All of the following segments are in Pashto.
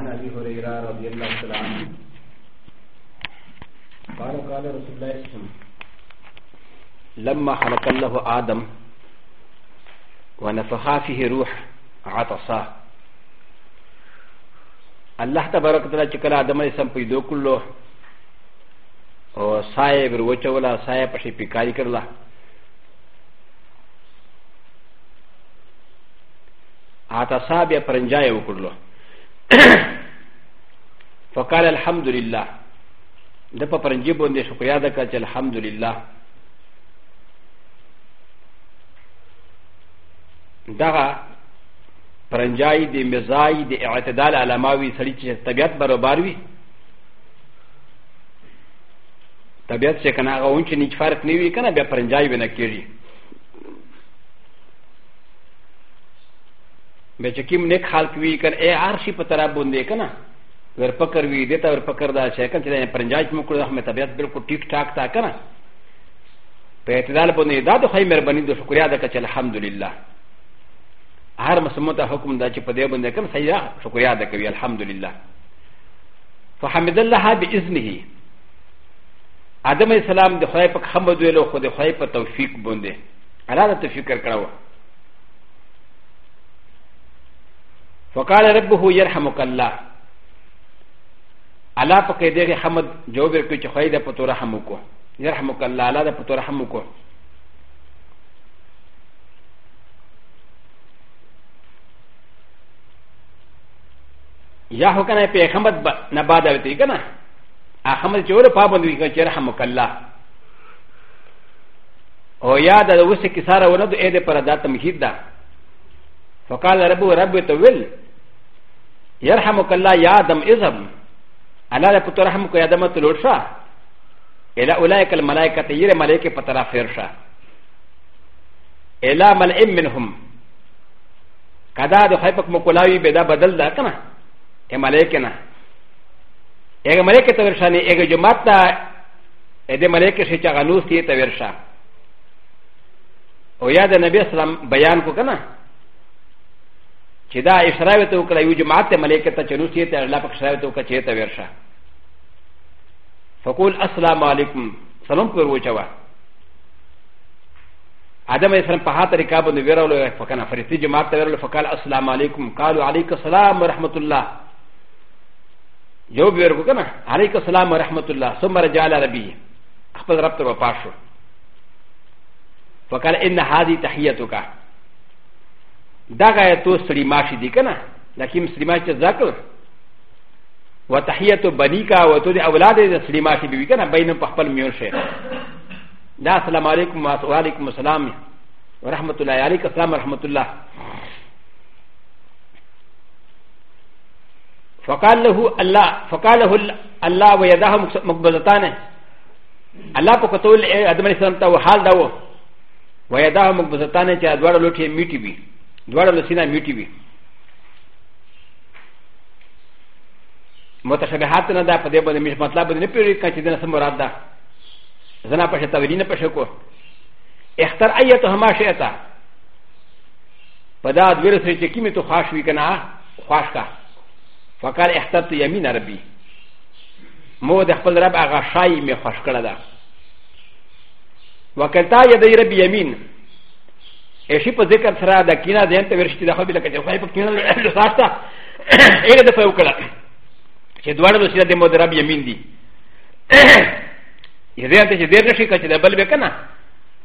عن ابي هريره رضي الله تعالى عنه قال قال رسول الله صلى الله عليه وسلم لما خلق الله ادم ونفخ فيه روح عطسا الله تبارك وتعالى چې کله ادم علیه السلام پیدا کړلو او سایه ور وچوله سایه پشي پیکاری کړله عطسا بیا پرنجای وکړلو فقال الحمد لله د په پرنجي باندې شکریا ده کړه چې الحمد لله دغه پرنجای د مزای د اعتدال علماوي سړي چې طبيعت برابر وي طبيعت چې کنه هغه اون چې نیچ فرق نه وي کنه بیا پرنجای ونه کیږي ب چې کوم نیک خلک وي کنه ای هر شي په طرف باندې کنه ور پکر وي دته ور پکر دا شي کنه چې پرنجاج مو کړو هم طبيعت بالکل ټیک ټاک تا کنه په اعتدال باندې دا د خی مهرباني د شکریا ده چې الحمدلله هر مسمت حکم دا چې په دې باندې کوم صحیح شکریا ده کوي الحمدلله فحمد الله باذنه ادم السلام د خدای په حمد ویلو خو د خدای په توفیق باندې الله ته فکر کړو فقال ربه يرحمك الله الله په کې دغه حمد جواب ورکړي چې خدای دې په تو رحم وکړو يرحمك الله الله دې په تو رحم وکړو یا هو کنه په حمد نه باد اوتی کنه احمد چور پابند وی کنه يرحمك الله او یاد د وسه کې ساره ونه د اې د پر د تمهید ده فقال رب رب تو ویل يرحمك الله يا ادم اذهب انا لا ترحمك يا ادم تلوشا الى اولئك الملائكه يرى ملائكه فترى فرشا الى ملئ منهم كذا د خيبك مكولاوي بدا بدل دا كما اي ملائكنا اي ملائكه تورشاني اي جماعت دا اي ملائكه شي چغلوس تي تورشا او يا د نبي اسلام بيان کو كنا چې دا اشراوی ته وکړه یو جماعت ته ملیکه ته چلو چې ته الله پاک اشراوی ته وکړه چې ته ورشه فقول السلام علیکم سلام پر وچوا ادم علیہ السلام په هغه طریقه باندې ویرول فکنه فرشتي جماعت ته ویرول فقال السلام علیکم قالوا علیک السلام ورحمت الله جواب ورکو کنه علیک السلام ورحمت الله ثم رجع الى ربی خپل رب ته وپاشو فقال ان هذه تحیتک だがとすりましでかな。だきんすりましざく。わたひやとばにかわとであわらでですりましでびかな。ばいのぱっぱみよし。だすらまれくまわれくまさらみ。わらはまとらやりかさまらはまとら。فقال له الله فقال له الله ويداه مقبضتان الله فقتل ادم عليه السلام حال داو ويداه مقبضتان چې ادوار لوټي میټي بي دوار لسينا ميتي بي متشابهات نه دا په دې باندې مش مطلب نه پیری کچې د نس مراد ده زنا په شته ورینه په شکو اختر ایت هما شئتا پدا د ویرس چې کیمه تو خاص وی کنه خاص کا فقال اخترت يمين ربي مو د خپل رب هغه شای می خوش کړه ده وکتا یدی رب یمین اشي په ذکر سره د کینا د انت ورشتي د خو بل کته خو په کینا له ساستا اګه د فیو کړه چې دواړه د سیده مدرب یمین دي یزه ته چې دیر نشي کچې د بل به کنه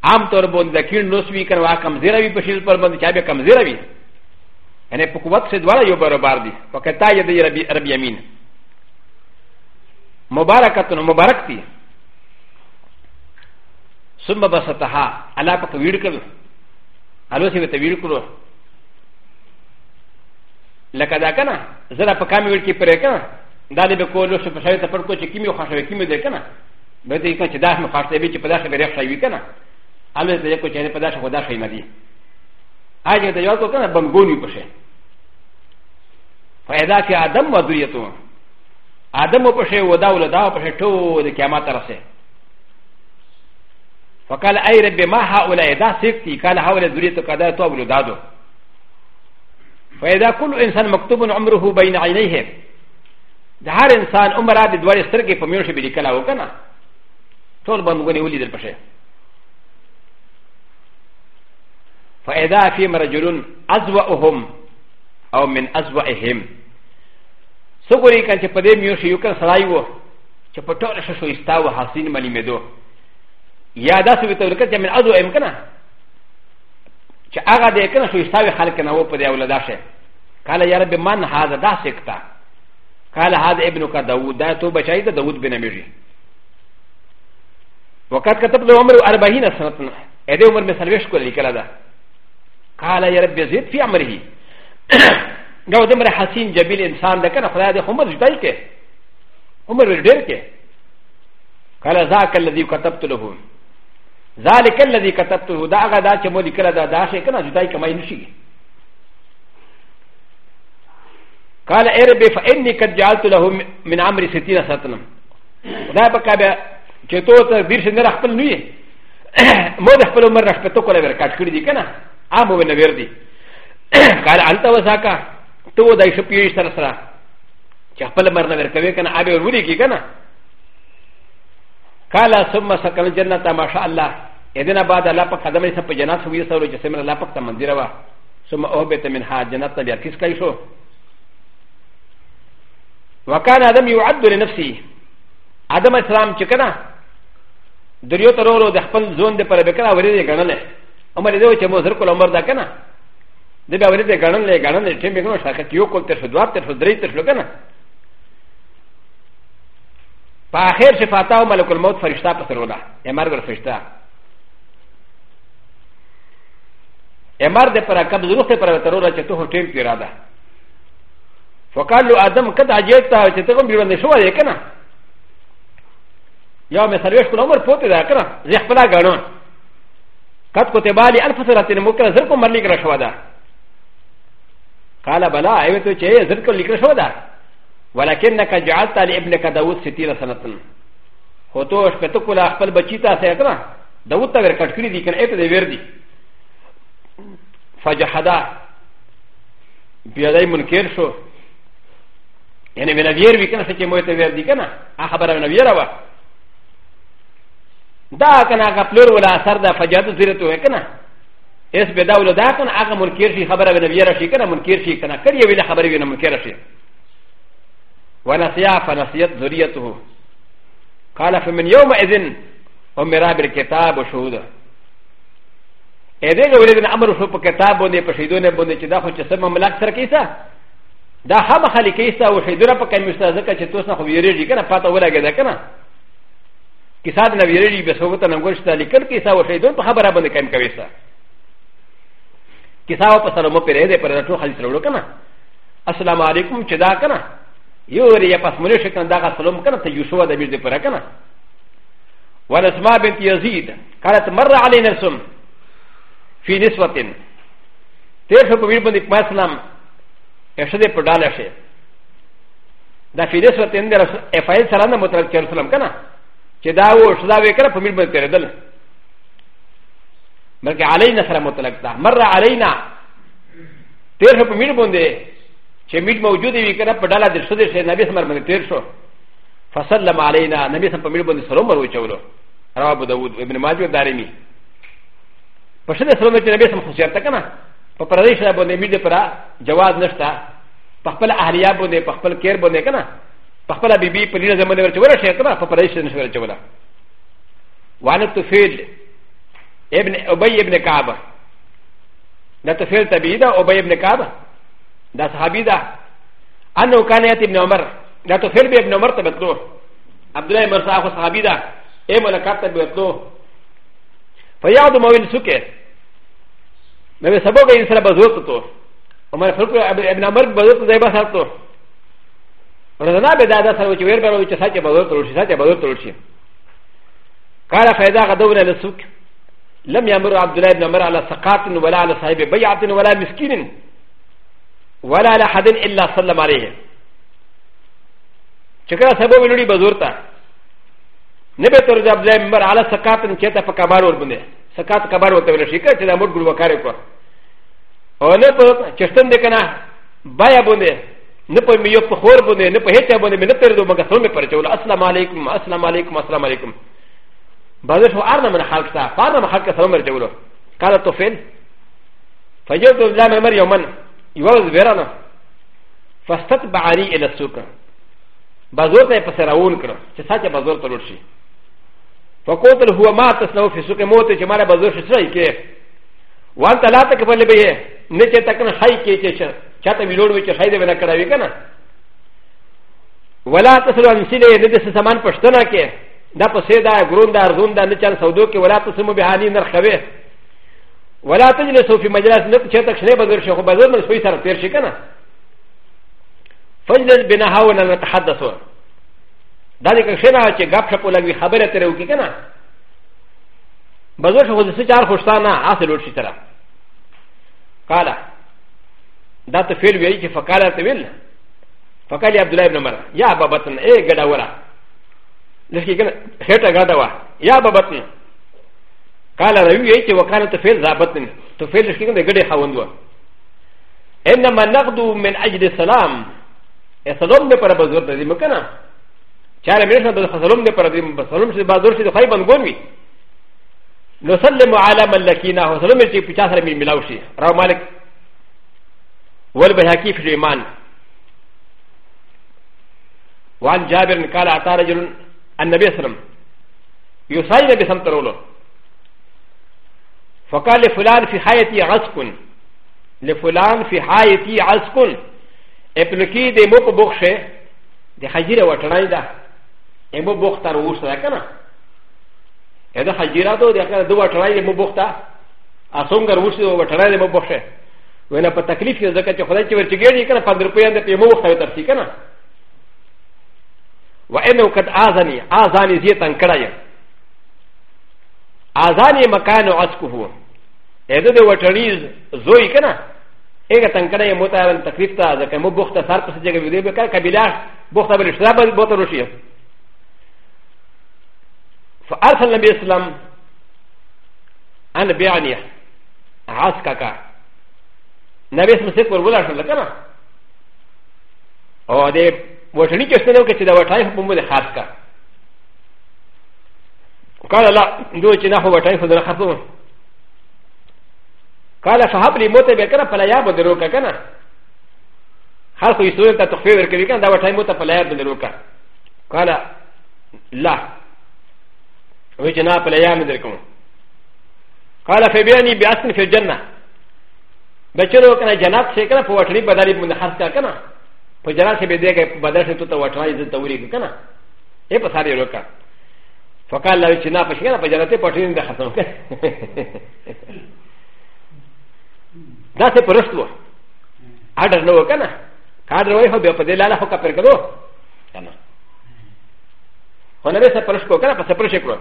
عام طور باندې د کین نو سوي کړه واکم زیرا وی په شیل پر باندې چا به کم زیرا وی یعنی په قوت سره دواړه یو برابر دي فقط تا یې د ربی عرب یمین مبارکتن مبارک دي ثم بسطها الله پاک ویډ کړو الو سي وتويل كرو لك دا كنا زرا پکام ویل کی پرے کنا دا دې به کولو څه په شایته پر کو چې کیمو خاصه کیمو دې کنا به دې کنا چې داس مخ خاصه به چې په داس به رخ شوی کنا الو دې کو چې په داس خدا شي مدي اجه دې یو کو کنا بمګونی پشه فائدہ کې ادم مدوریتو ادم پشه ودا ولدا پشه ټول قیامت رسه فقال اي رب ما هؤلاء دا سيكتي قال هؤلاء ذريتك كذا تو اولادو فاذا كل انسان مكتوب عمره بين عينيه دا هر انسان عمره د دوړې سترګې په میوشه بلی کلا وکنه ټول بندګونی ولیدل پشه فاذا في رجل ازواهم او من ازواهم سګوري کله چې په دې میوشه یو کله سړای وو چې په ټوله شوه استاو حسین ملي مدو やだすびとるかじゃめあどえんかな。ちゃあがでかなしゅうしたびはるかなおぽであうらだし。かなやらべまんはざだせくた。かなはざえぶのかだうだとばしゃいだだうべなみじ。وقد كتبت عمر أربعين سنة أدي عمر مسلوش كل الكلام قال يا رب زيد في عمره دا د مر حسین جبیل انسان ده کنه خدای دې عمر جدای کې عمر ډیر کې قال ذاك الذي كتبت لهم ذلك الذي كتبته دا غا دا چې مولي کړه دا دا شي کنه جدای کمای نشي قال ارب فاني قد جعلت له من عمري 60 سنه دا پکا بیا چې تو ته دیر شنه خپل نه یې مو د خپل عمر راخ پته کوله ورکات کړی دي کنه عام ونه ور دي قال انت وساکا تو دای شپې سره سره چې خپل مرنه ورکوي کنه اوبه ورولې کی کنه قال ثم سكن الجنة ما شاء الله إذن بعد الله پاک قدم ایسا پا جنات سوئی سورو جسم الله پاک تا منزیر وا ثم اوبت منها جنات تا بیارکس کئی شو وكان آدم يعد لنفسه آدم اسلام چکنا دریو ترورو د خپل زون د پر بکنا ورې غنل عمر دې چې موزر کول عمر دا کنه دې به ورې غنل غنل ټیم به نو شاکه یو کول تر شو دوه تر شو درې تر شو کنه パーヘルシファタウマルコルモトファリスタパスローダエマルファリスタエマルデパラカブズルフェパラタローダチェトホテンピラダフォカルアダムカタジェタチェトコンビルネシュワディケナよめされしこのポテだからジェフラガロンカッコテバリアルファサラティモカズルコマリグラシュワダカラバラエヴェトチェズルコリグラシュワダ ولكنك جعلت لابنك داود ستين سنه هوتو شكتكولا اقل بشيتا سيكرا داود تغير كتكري دي كان ايتا دي وردي فجحدا بيداي منكر شو يعني من الوير بكنا سكي مويتا وردي كنا اخبر من الوير وا دا كان اقلور ولا اثر دا فجاد زيرتو كنا اس بداول دا كان اقا منكر شي خبر من الوير شي كنا منكر شي كنا كريا بلا خبر من منكر شي ونسيا فنسيت ذريته قال فمن يومئذ امرا بالكتاب وشهود اذن ولدن امر شو په کتاب باندې په شهیدونه باندې چې دا خو چې سم مملک سره کیسه دا هم خلک کیسه او شهیدونه په کمی استاد ځکه چې تاسو خو ویریږي کنه پاته ولګی دا کنه کیسه د ویریږي به سوته نګور شته لیکل کیسه او شهیدون په خبره باندې کم کوي سره کیسه او په سره مو پیری دې پر ټول خلک سره وړو کنه السلام علیکم چې دا کنه よりやパスモレシカンダーサロンカナタユシュワダビディプラカナ。ولسما بنت يزيد قالت مر علي نفسهم في نسوة تيرشو كبير بنت ما سلام اشد بدالا شيء دا في نسوة ان افعال سلام مطلق كير سلام كنا كداو شدا وكرا كبير بنت تردل بلکہ علینا سره مطلق دا مر علینا تیرشو کبير بنت چې میټ موجود وي کنه په ډاله د شوده شي نبی سمر باندې تیر شو فسلم علینا نبی سم په میټ باندې سلام ور وچولو رواه ابو داود ابن ماجه دارمی په شوده سلام چې نبی سم خوشی تا کنه په پردیش باندې میټ پر جواز نشته په خپل اهلیا باندې په خپل کیر باندې کنه په خپل بیبي په دې زمونه ورچول شي کنه په پردیش نشو ورچول وانه تفیل ابن ابي ابن كعب لا تفيل تبيدا ابي ابن كعب دا صحابي ده انه كان ياتي ابن عمر لا تفعل بابن عمر تبتلو عبد الله بن صاحب صحابي ده اي ملكات تبتلو فيعد مويل سكه ما بسبب ان سر بزوته وما فرق ابن عمر بزوته زي بسرته رضنا بدادا سر وچ وير برو وچ ساته بزوته ورشي ساته بزوته ورشي قال فاذا غدونا للسوق لم يمر عبد الله بن عمر على سقاط ولا على صاحب بيعه ولا مسكين ولا على حد الا سلم عليه چکر سبو ویلوڑی بزورتا نبی تر جب زے مر علی سکاتن چیتا پکبار ور بندے سکات کبار ہوتا ویلو شیکر چدا مٹ گڑو وکارے کو او نہ پ چشتن دے کنا بایا بندے نہ پ میو پ خور بندے نہ پ ہیتا بندے میں نہ تر دو مگر سن میں پر چولا السلام علیکم السلام علیکم السلام علیکم بعض شو ارنا من حالک تا فارنا من حالک سلام مر چولو قال تو فين فجئت بالله مر يومن يوز فيرانا فاستت بعري الى السوق بازورتا يقصرون كرا تساتي بازورتا لوشي فقلت هو ما تسنو في سوق موتي جمال بازور شسري كي وانت لا تكفل به نتي تكن حي كي تشا شاتا ميلون ويش حي دبنا كراوي كنا ولا تسلو عن سيلي ندس سامان پشتنا كي دا پسيدا گرون دا ارزون دا نچان سودو كي ولا تسمو بحالي نرخوه ولا تجلسوا في مجلس نب چه تک شنه بزر شو بزر من سوی سره تیر شي کنه فجلس بنها ولا نتحدثوا ذلك شنا چې غب شپ لګي خبره تر وکي کنه بزر شو د چار خوشتانه حاصل ورشي تر قال دا ته فعل وی چې فقال ته ویل فقال عبد الله ابن عمر يا بابتن اي غدا ورا لکه کنه هټه غدا وا يا بابتن قال ربي ايتي وكان تفيل ضابطن تفيل شكيكم دي قدي خاوندوا انما نقد من اجل السلام السلام دي پر بزور دي مكنا چار ميرشنا دي سلام دي پر دي سلام شي بازور شي خاي بنگون وي نسلم على من لكينا هو سلام شي 50 سلام ملاو شي راو مالك والبهاكي في الايمان وعن جابر قال اعطى رجل النبي صلى الله عليه وسلم يصلي النبي صلى الله عليه وسلم فقال لفلان في حياتي عسكن لفلان في حياتي عسكن ابنكي دي موك بوخشه دي حجيره وطنعي ده امو بوختار ووش ده كنا اذا حجيره دو دي كنا دو وطنعي امو بوختا اصنگر ووش دو وطنعي امو بوخشه وانا پا تکلیف که زکا چه خدای چه ورچگیر دی کنا پاندر پویان ده پی امو بوختا وطرسی کنا وانو قد آزانی آزانی زیتن کرایم اذان مکان عسکه اده د وټنیز زوی کنه اګه تنکنه متعال تکلیف ته ځکه مو بوخت سر په ځای کې دی به کار قبيله بوخت بل شراب بوته روشي فارسل النبي اسلام ان بيعني عسكك نبي اسلام سيد ور ولا شل کنه او دې وټنی کې څه نو کې چې دا وټای په مو د خاص کا قال لا دو چې نه هو وټای خو در خطو قال فهب لي موت به کنه پلا یا بدرو کا کنه هر خو یسو ته تخفیف ورکړي کنه دا وټای موت پلا یا بدرو کا قال لا وې چې نه پلا یا مې درکم قال فبياني باسن في الجنه بچلو کنه جنات څخه کنه په وټړي بدلې باندې خرڅ کا کنه په جنات څخه به دې کې بدل څه ته وټړای دې ته ورې کنه اے په ساري روکا فقال له چې نه په شګه په جنته پټین ده ختم کړ دا څه پرستو اډر نو کنه کاډر وای هو به په دلاله هو کا پر کړو کنه خو نبی سره پرش کو کنه په سپرش کړو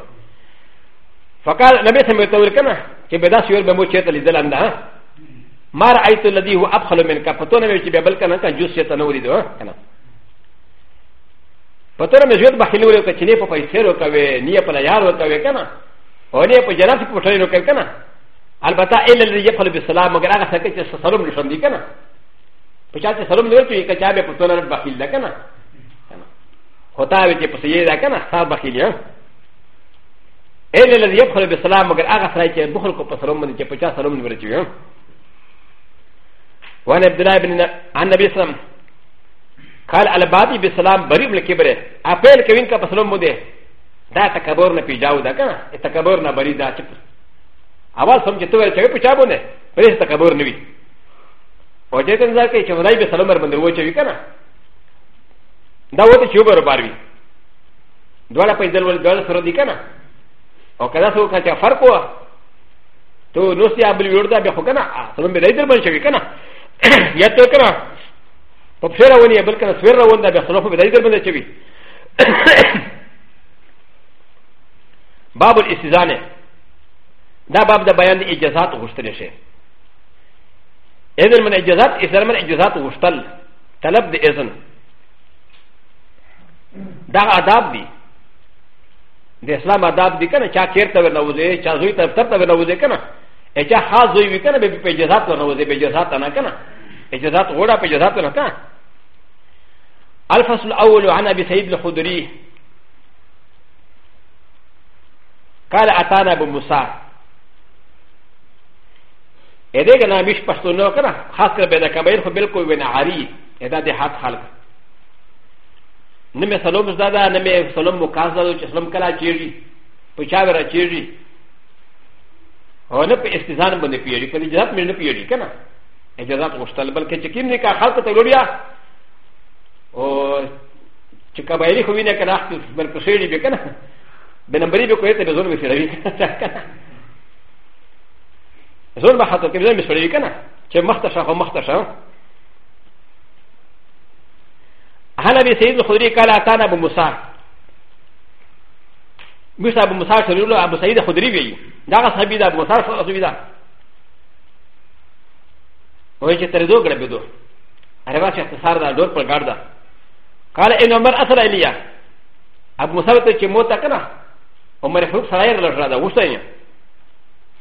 فقال نبی سره مته ور کنه چې به دا سیور به مو چې ته لیدل انده ما رأيت الذي هو أبخل منك فتونا من بلكنا كان جوس شيطان ولد كنا パトラメジューバヒルカチネポパイセロカウェニアパラヤロカウェカナオニアパジャラティポトリノカカナアルバタエレリヤパルビスラマガラサケチェササロムリションディカナパチャチェサロムリションディカチャベポトラバヒルダカナホタウェチェポセイダカナサバヒルヤエレリヤパルビスラマガラサケチェボホコパサロムリチェポチャサロムリションディカナ وعن عبد الله بن عن النبي صلى الله عليه وسلم قال البادي بسلام بريب لكبره اپل كوين کا بسلام مده دا تکبر نه پیجاو دا کنه تکبر نه بری دا چپ اول سمجه تو ور چوي پچابو نه پرې تکبر نه وي او دې کنه ځکه چې ولای به سلام ور باندې وچوي کنه دا وته چې وبر باروي دواړه په دل ول دل سره دي کنه او کدا سو کا چې فرق وا تو نو سي ابل وردا به خو کنه سلام به راځي باندې شوي کنه یا تو کنه په پښه روانې بل کنه سویر روان ده به خلاف به دای در باندې چوي باب الاستزانه دا باب د بیان د اجازات غوښتل شي اذن من اجازات اذن من اجازات غوښتل طلب د اذن دا آداب دي د اسلام آداب دي کنه چا چیر ته ورنوځي چا زوی ته تر ته ورنوځي کنه اچا خاص زوی وکنه به په اجازات ورنوځي به اجازات نه کنه اجازات غورا په اجازات نه تا الفصل الاول عن ابي سعيد الخدري قال اتانا ابو موسى ا د ه کنا مش پښتون کنا خاص کر بینه کبیر خو بالکل وینا عاری ادا د حد خلق نمه سلام زدا نمه سلام مکازل چې سلام کلا چیری په چا ورا چیری او نه په استزان باندې پیری په دې جهات مې نه پیری کنا اجازت غوښتل بلکې چې کوم نکاح خلکو ته وړیا او چې قبایلي خو وینه کنه خپل بلکې شېړي به کنه بنمبري به کوي ته به ظلم شړوي ظلم حتی کې ظلم شړوي کنه چې مختشه خو مختشه هل ابي سيد الخدري قال اتانا ابو موسى موسى ابو موسى سره ابو سيد الخدري وي دا صحابي دا ابو موسى سره و ي ج ت ر د و غ ر ب د و ا ر ب ا ش ا ت س ا ر د ا دور پر غاردا قال ان عمر أ ث ر ا ل ي ا ابو مسعود ت ي موتا كنا عمر فوق سراير لجرادا وسعيا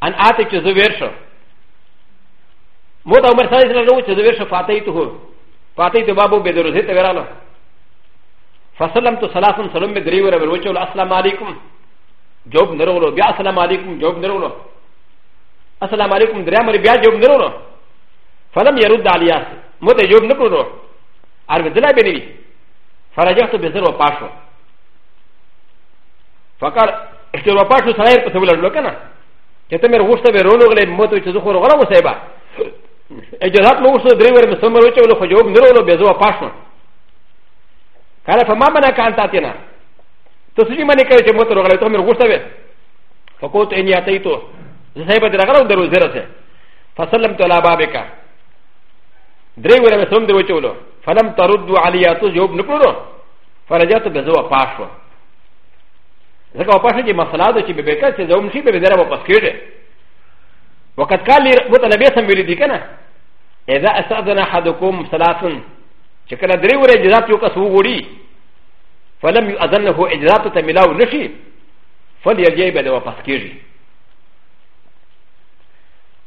ان اتي ت ز و ي ر ش ا موتا عمر سراير لجرادا ت ز و ي ر ش ا فاتيته فاتيته بابو بدرزه تبرانا فسلم ت سلاسم سلم بدريور بروجه السلام عليكم جوب نرولو بيا السلام عليكم جوب نرولو السلام عليكم دريامر بيا جوب نرولو فلم يرد عليا مت جواب نكرو عرب دلا بني فرجعت بزر وقاشو فقال اشتروا قاشو سلاير قتل لكنا كتمر وشتا برونو غلي موتو تزخور غرا وسيبا اجازات مو وشتا دريور مسمر وچو لو خجوب نرولو بزر وقاشو قال فما منا كان تاتينا تسجي ماني كاي چې موتر غلې ته مر غوښته فقلت اني اتيتو زيبه درغلو درو زرسه فسلمت على بابك درې ورې سم دی وچولو فلم ترد علیاتو جواب نکړو فرجات به زو پاش شو ځکه پاش چې مسله ده چې به بیکا چې زوم شي به دره واپس کېږي وقت قال لي متنبي سم ویل دي کنه اذا استاذن احدكم ثلاثن چې کله درې ورې جزات یو کس وګوري فلم يؤذن له اجزات ته ملاو نشي فليرجع به واپس کېږي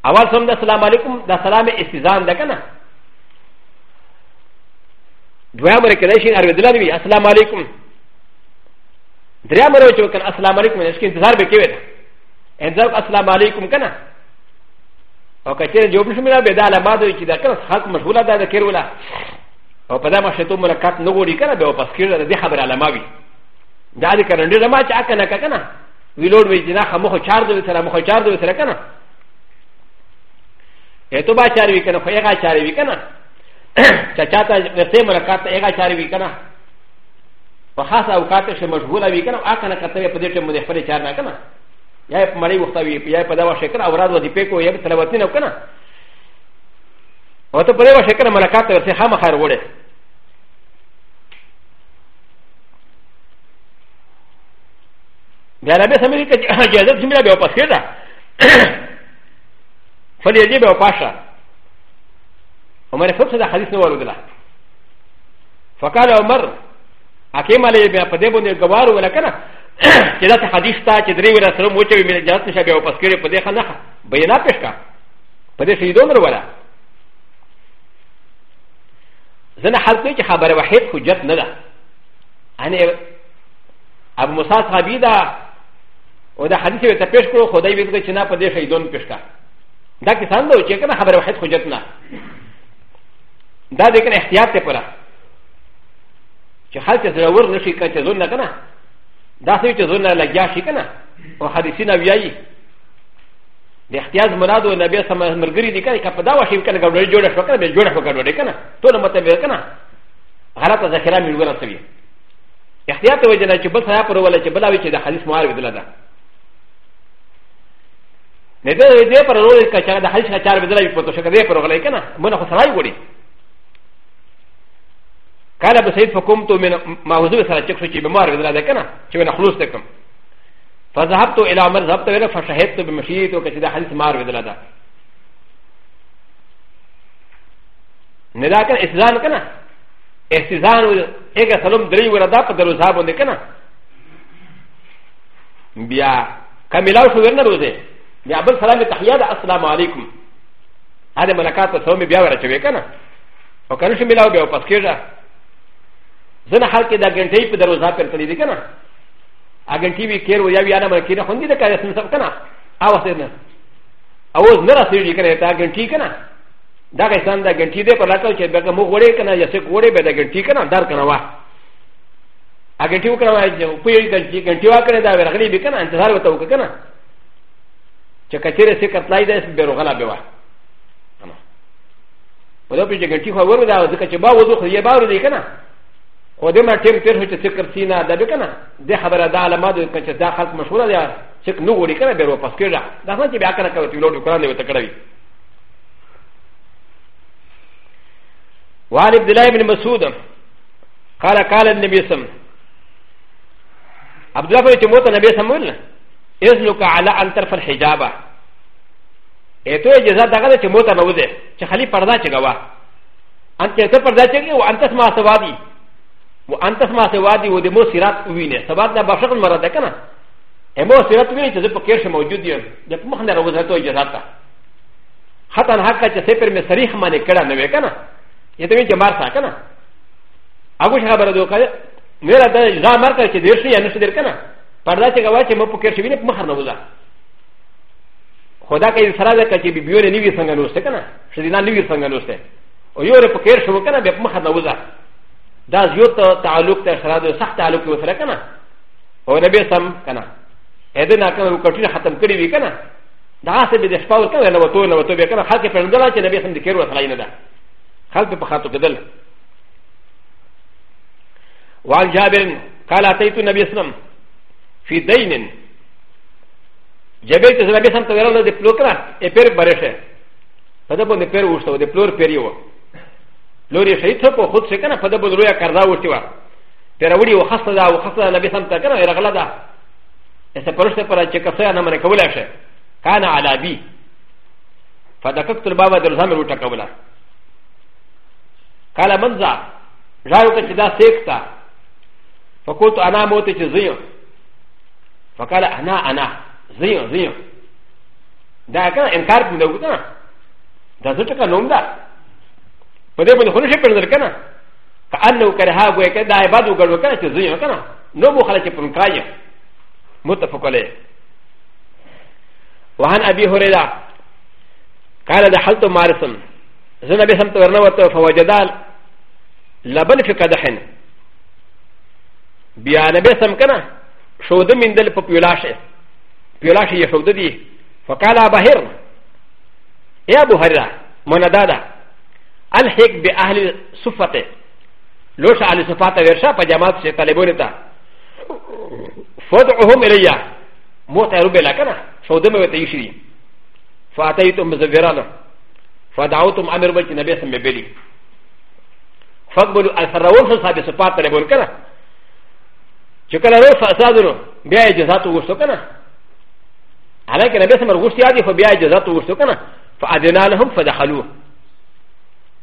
اول سم د سلام علیکم د سلام استیزان ده کنه دوه مره کې نشي ار بدل وی السلام علیکم دریا مره چې وکړ السلام علیکم نشي انتظار به کوي انتظار السلام علیکم کنه او کچې جواب شمه را به د علامات چې دا کله حق مشغوله ده د کېرولا او په دا مشته ملاقات نه غوړي کنه به واپس کېږي د خبره علامه وی دا دې کنه ډېر ما چا کنه کنه ویلوډ وی جنا خمو چار دوی سره مخ چار دوی سره کنه اته با چار وی کنه خو یې غا چار وی کنه چا چا ته ورته مرکات ته هغه چاري وکنه په خاص اوقات شه مشغوله وکنه او کنه کته په دې ټیم باندې خپل چار نه کنه یا په مړی وخت وی یا په دا واشه کنه او راز ودی په کو یا تلاوت نه کنه او ته په دې واشه کنه مرکات ته ورته هم خیر وړه بیا لبه سمې کې اجازه زميره به واپس کړه فلې دې به واپس عمر فقط هذا حديث نور ودلا فقال عمر حكيم عليه بها قد يبون الجوار ولا كنا كذا حديث تا تدري ولا سلام وجه من الجهات نشابه وبسكري قد يخنا بينا بشكا قد يشيدون ولا زنا حلقه خبر وحيد حجت ندا انا ابو موسى صحابي دا ودا حديث ته پیش کړو خدای دې چې نه پدې شهیدون پیش کا دا کسان دا چې کنه خبر وحید حجت نه دا د کنه احتیاط ته پره چې خلک ضرور نشي کنه چې زون نه کنه دا څه چې زون نه لګیا شي کنه او حدیثونه ویایي د احتیاط مراد او نبی سم مرګری دي کنه کپ دا وشي کنه ګډوډ جوړ شو کنه به جوړ شو ګډوډ کنه ټول مطلب کنه غلطه ذخیره مې ورسوي احتیاط وجه نه چې بل سره پر ولا چې بل وی چې د حدیث معارف دلته ده نه دې دې پر ورول کچا د حدیث کچا بدلای په تو شکه دې پر غلای کنه مونږ خو سړای وړي قال ابو سعيد فقمت من موضوع سرچك شيء بمار بدل هذا كنا شو انا خلص تكم فذهبت الى عمر ذهبت الى فشهدت بمشيت وكذا حديث مار بدل هذا ندا كان استزان كنا استزان ايغا سلام دري وردا پر دروزا بند كنا بیا کملاو شو ورنه روزه بیا بل سلام تحيه السلام عليكم هذا ملکات سلام بیا ورچوي کنا او کنه شملاو بیا پس کېږه ز نه حال کې دا ګنټې په دروازه پر تلې دي کنه ا ګنټې وی کېر ویا وی انا مې نه خوندې ده کار سم سم کنه او سر نه او اوس نه راځي دي کنه تا ګنټې کنه دا کسان دا ګنټې دې پر لاته چې بګه مو غوړې کنه یا څه غوړې به دا ګنټې کنه دار کنه وا ا ګنټې وکړه وای چې په یوه ګنټې ګنټې وا کنه دا ورغلې به کنه انتظار وته وک کنه چې کچېره څه کتلای دې سم بیرغلا به وا ولې په ګنټې خو ورو دا ځکه چې با وځو خو یې باور دی کنه و د ما ټیر ټیر چې څکر سینا د بکنه د خبره د علامات کچ دا خلک مشهور دي چې نو غوړي کنه بیرو پس کړه دا نه چې بیا کنه کوي ټولو قرآن دی تکړه وعن عبد الله بن مسعود قال قال النبي صلى الله عليه وسلم عبد الله بن موت النبي صلى الله عليه وسلم اذنك على ان ترفع الحجابه ايتو جزاء دغه چې موت نه وځي چې خلی پردا چې غوا انت ته پردا چې او انت ما سوادي و أ ن ت س م ع سوادي و دمو سيرات ويني سباتنا بشغل مرات كنا امو سيرات ويني تزيب كيرش موجود يوم دب مخنا روزاتو جزاتا حتى نهاكا تسيبر مسريح ماني كلا نوي كنا يتمين جمار سا كنا اقول شغا بردو كا ميرا دا جزا مركا تدرشي يا نشدر كنا پردا چې غوا چې مو په کېر شي وینې مخ نه وځه خدا کې سره ده چې بي بيور نیوي څنګه نوسته کنه شدي نه نیوي څنګه نوسته او یو رې په کېر شو کنه به مخ نه وځه دا زیوت تعلق ته خراب دی سخت تعلق یو سره کنه او نبی سم کنه اې دې نه کنه وکټی ختم کړی وی کنه دا څه به د شپه ورته نه وته نه وته به کنه خلک په اندلا چې نبی سم ذکر وسلای نه ده خلک په خاطر کېدل وعن جابر قال اتيت النبي صلى الله عليه وسلم في دين جابر چې نبی سم ته ورته د پلوکره یې پیر برشه په دې باندې پیر وښته د پلور پیر یو لوري شهيد په خود څه کنه په د بل رویا کاردا ورته و تیر وړي او خاصه دا او خاصه نبی سم تا کنه رغلا دا اسه پرشته پر چې کسه نه مری کولای شي کان علی بی فدککت الباب درزم روټه کولا قال منزا جارو کچ دا سیکتا فقلت انا موت چې زیو فقال انا انا زیو زیو دا کنه انکار کوم دا وته دا څه ټکا نوم ده په دې باندې خو نشي پرندل کنه کانه کرها وای کنه دا عبادت وګړو کنه چې زوی کنه نو مو خلک پرم کاي متفق علیه وعن ابي هريره قال دخلت مارسن زنا بسمت ورنوت فوجدال لبن في قدحن بيان بسم كنا شود من دل بيولاشه بيولاشه يشود دي فقال بهر يا ابو هريره من دادا الحق باهل صفته لوش على صفات ورشا پجامات سے طالبون تا فدعهم الیا موت ایرو بلا کنا شودم و تیشری فاتیتم مزورانا فدعوتم امر بچ نبی سم بلی فقبلوا اثرون صفات صفات طالبون کنا چکل رو فسادنو بیا اجازات وغشتو کنا حالانکہ نبی سم ورغشتیا دی فبیا اجازات وغشتو کنا فادنا لهم فدخلوه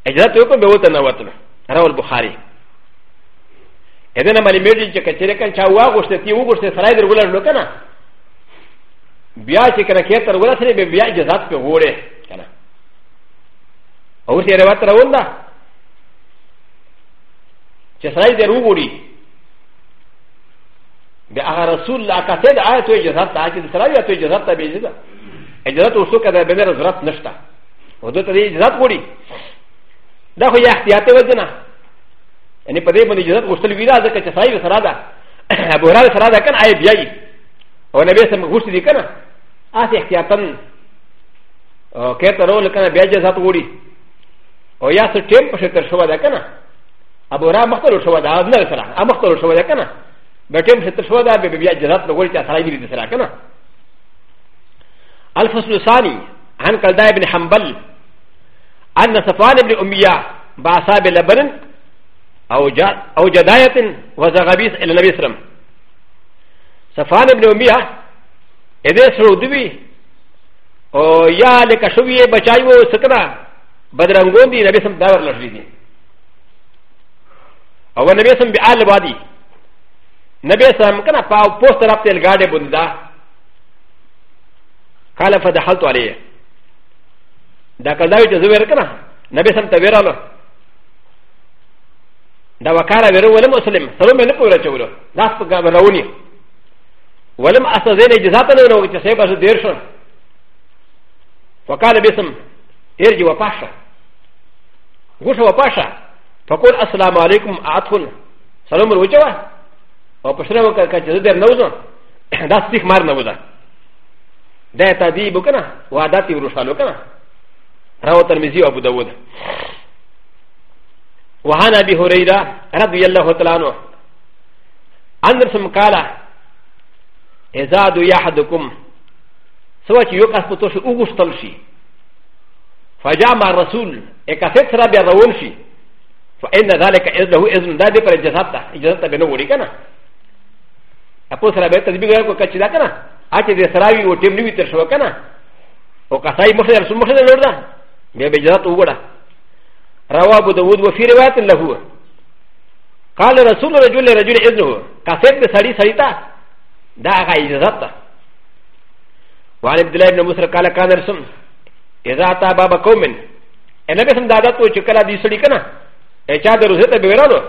اجازه ته کوم به وته نه وته راول بخاري اذن مالي مېږي چې کچره کان چا واغوشته تی وګورسته سړی درغله نو کنه بیا چې کنه کې تر ولا سره بیا اجازه په وره کنه او سره روایت راول دا چې سړی دې وګوري بیا هغه رسول الله کته د آیت اجازه ته چې سړی ته اجازه ته به اجازه اجازه اوسو کده به نه ضرورت نشته او دوی ته اجازه وړي だほやってやってわけな。ねパディブのジャズをしてるビラザケチサイルサラダ。アブラサラダカンアイビアイ。おなべさまごしていかな。あせやたん。おけたろうかなビアジャザトウリ。おやせチェンプシェタシュワダカナ。アブラマトルシュワダアズナルサラ。アマトルシュワダカナ。バテンシェタシュワダビビアジャザトウリチャサイビリサラカナ。アルファスルサニ、アンカルダイブンハンバル。ان صفان بن اميه باصاب لبن او جدايه وزغبيس الى النبي صلى الله عليه وسلم صفان بن اميه اذا سرودوي او يا لك شويه بچايو سكنا بدرنگون دي نبي صلى الله عليه وسلم او نبي صلى الله عليه وسلم بآل وادي نبي صلى الله عليه وسلم كان پاو پوست رابطه الگاڑه بنده قال فدخلت عليه だからだいじゃずべるかな。なべさんたべらの。だわからべるわれもすれん。それもなくらちょうろ。なすがべらうに。われもあさぜねじざたのうちせばずでるしょ。わからべすん。えじわぱしゃ。ごしわぱしゃ。ファコンアスラマレクムアトン。サロムウチワ。おぷしらわかかちずでるのぞ。だすきまるのだ。だたびぼかな。わだてうるしゃのかな。رواه الترمذي وابو داود وعن ابي هريره رضي الله تعالى عنه ان رسم قال اذا دعي احدكم سوى چې یو کس په توشه وګشتل شي فجاء مع الرسول اکثر سره بیا روان شي فان ذلك اذ له اذن دا دې پر اجازه ته اجازه ته بنو وړي کنه اپو سره به تدبیر کو کچ دا کنه اته دې سراوي او ټیم نیوي تر شو کنه او کسای مخه رسول مخه لور ده بیا به اجازه وګړه روا ابو داود وفي روایت له قال رسول رجل رجل اذنه كاسيت بسري سريتا دا هغه اجازه ده وعن عبد الله بن مسر قال كان رسم اذا اتى باب قوم انا بسم دادت و چکلا دي سړي کنه اچا د روزه ته بیرانو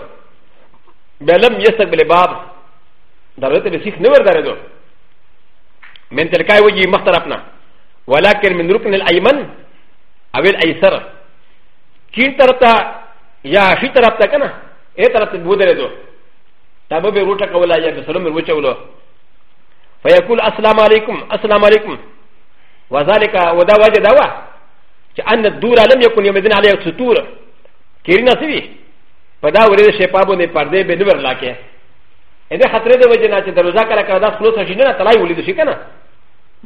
بلم يستقبل باب درته به سیخ نه وردارېدو من تلکای وجي مختر اپنا ولكن من ركن الايمن او ل ايسر كين ترتا يا شي ترتا كنا اي ترتا بودر دو تابو بي روتا كولا يا بسلم الوجه ولو فيقول السلام عليكم السلام عليكم وذلك ودا وجه دوا ان الدور لم يكن يمدن عليه سطور كيرنا سيدي فدا ورد شيبابو ني پرده بنور لاكه اذا خطره دو وجه ناچه دروزا کرا کرا دا خلوص شي نه تلای ولید شي کنه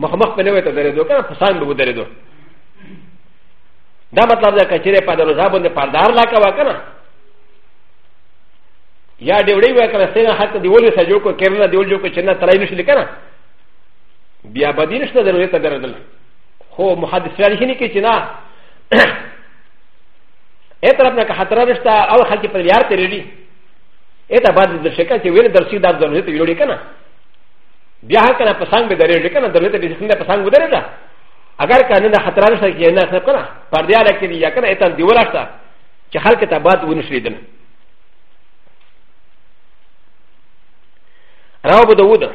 مخمخ په نوې ته درې دو کنه فسان به درې دو だまただかちれパドルザボンでパダーラカワカナ。やでウレイワカラセナハタディオリサジョコケナディオジョコチェナタライルシリカナ。ビアバディルシナデルレタデルデル。ほう、モハディスラリヒニケチナ。エタラカハタラリスタアウハキプリアテリリ。エタバディルシェカチウェルダシダザルレタユリカナ。ビアハカナパサンベデルリカナデルレタディスナパサンベデルレタ。اگر کنه د خطرانه شته کې نه خراب کنه پردیا لکه دی یا کنه ایتان دی ورښت چې خلک ته باد ونشریدل راو ابو داود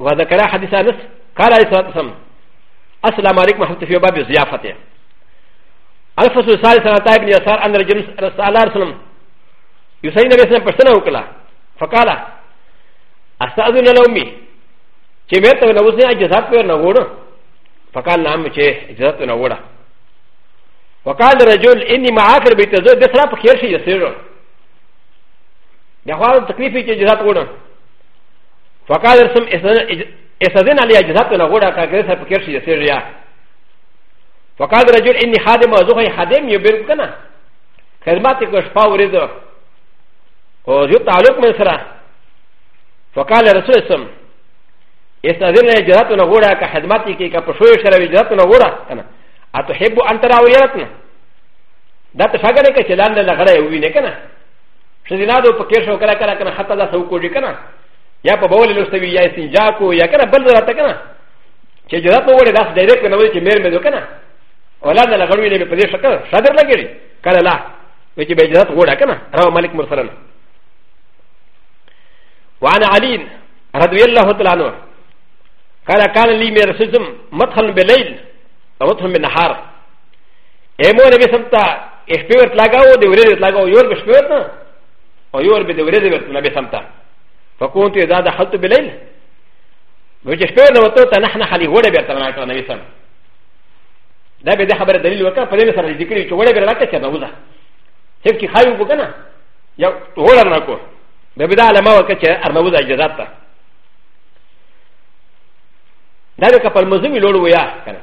وذكر حديث انس قال عليه الصلاه والسلام السلام عليكم ورحمه الله وباب الزيافه الفصل الثالث عن عطاء بن يسار ان رجل رسال الله عليه وسلم يسال النبي صلى الله عليه وسلم فسنه وكلا فقال استاذن لامي كيف يتولى وزن اجازات بين غوره فقال نعم چې اجازه نه وړه وقال رجل اني معافر بيت زو د سره په خیر شي یسر د خو تکلیف کې اجازه وړه فقال رسم استاذن علي اجازه نه وړه کاګر سره په خیر شي یسر یا فقال رجل اني خادم او زه خادم یو بیر کنه خدمت کو شپه ورځ او یو تعلق من سره فقال رسول الله استاذن جرات نغورا كحدماتي كي كفشوي شرعي جرات نغورا انا اتحب ان ترى ويرتنا دا تشاغلك شلان لغرا يوينكنا شزينادو فكيشو كلا كلا كنا حتى لا سوكوجي كنا يا بابول الاستوي يا سنجاكو يا كنا بلدرات كنا شجرات نغورا داس دايركت نوي كمير مدو كنا ولان لغروي نبي بديش كنا شادر لغري كلا لا ويجي بجرات غورا كنا روى ملك مرسلنا وعن علي رضي الله تعالى عنه قال كان لي مرسزم مدخل بالليل ومدخل بالنهار امو نبي سمتا اشبيرت لاغاو دي وريد لاغاو يور بشبيرتنا ويور بدي وريد ورتنا نبي سمتا فكنت اذا دخلت بالليل وجشبيرنا وتوتا نحن حالي وريد ورتنا نبي سمتا دا به د خبره دلیل وکړه په دې سره ذکر چې وړه به راکړه چې دا وځه چې کی خایو وکنه یا هوړ نه کو دا به دا علامه وکړه چې ارموزه اجازه ته だれかパルムズミロウヤー。